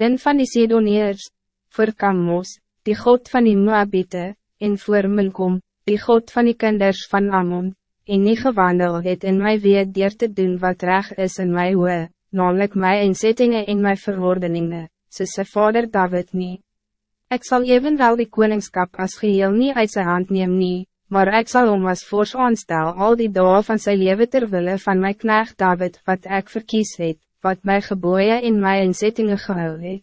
Den van die Sidoniërs, voor Kamos, die God van die Moabite, en voor Milkom, die God van die kinders van Ammon, en nie gewandel het in my weet dier te doen wat reg is in my hoe, namelijk my inzettingen en my verordeningen, soos sy vader David niet. Ik zal evenwel die koningskap als geheel niet uit zijn hand neem nie, maar ik zal om als fors aanstel al die dagen van zijn leven terwille van mijn knecht David wat ik verkies het, wat mij geboeien in mijn inzettingen gehou het.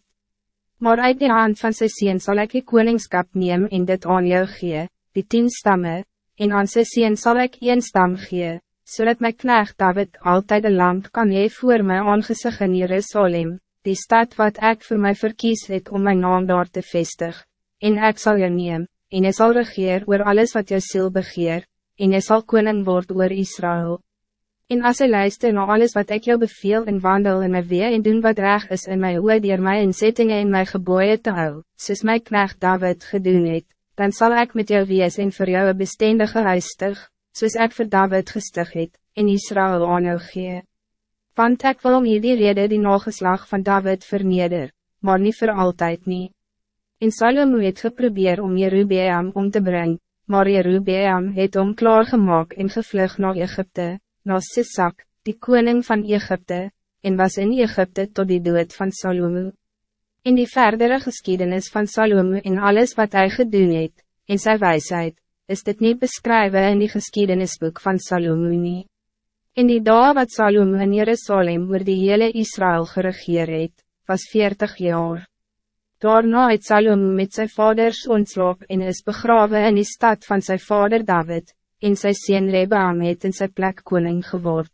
Maar uit die hand van sy sien sal ek die koningskap neem en dit aan jou gee, die tien stammen, en aan sy sien sal ek een stam gee, zodat so my knecht David altijd een lamp kan hee voor my aangezig in Jerusalem, die stad wat ik voor mij verkies het om mijn naam daar te vestig, en ik zal je neem, en je zal regeer oor alles wat jou ziel begeer, en je zal koning word oor Israël. En als je luister naar alles wat ik jou beveel en wandel in mijn weer en doen wat reg is in mijn oor dier my inzettingen en my geboeien te hou, soos my knecht David gedoen het, dan zal ik met jou wees en voor jou een bestendige huistig, soos ek voor David gestig het, en Israël aan jou gee want ik wil om hierdie rede die nageslag van David verneder, maar niet voor altijd niet. In Salomo het geprobeer om Jerubeam om te brengen, maar Jerubeam het om klaargemaak en gevlug naar Egypte, naar Sisak, die koning van Egypte, en was in Egypte tot die dood van Salomo. In die verdere geschiedenis van Salomo en alles wat hij gedoen het, in zijn wijsheid, is dit niet beschrijven in die geschiedenisboek van Salomo niet. In die dag wat Salome in Jerusalem oor die hele Israël geregeer het, was 40 jaar. Daarna het Salome met zijn vaders ontslaap en is begraven in die stad van zijn vader David, en sy sien Rebaam het in sy plek koning geword.